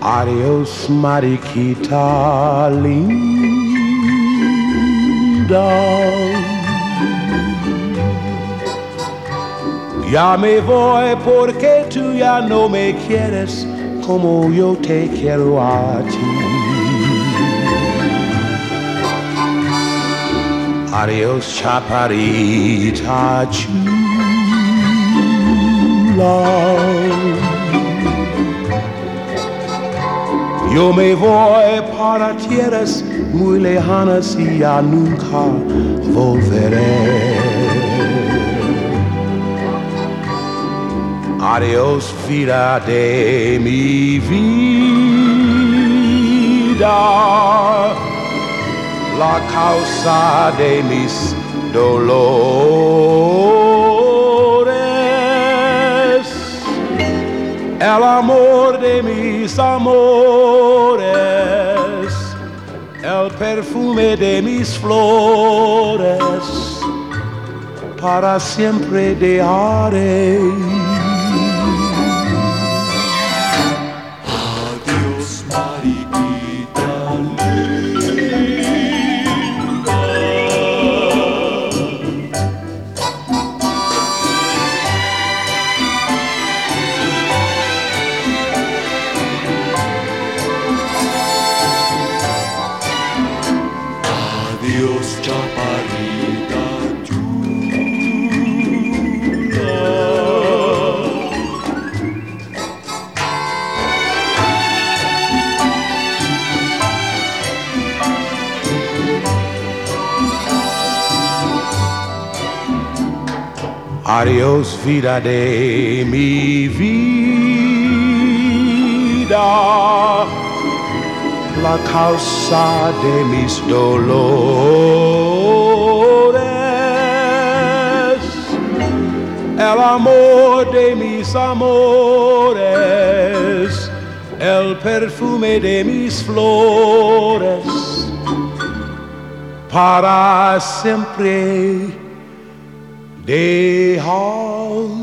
Adios, mariquita linda. Ya me voy porque tú ya no me quieres como yo te quiero a ti. Adiós, chaparita chula. Yo me voy para tierras muy lejanas y ya nunca volveré. Adiós, vida de mi vida, la causa de mis dolores, el amor de mis amores, el perfume de mis flores, para siempre dejaré. Chula. Vida de mi vida, la causa de mis dolores, el amor de mis amores, el perfume de mis flores, para siempre dejar.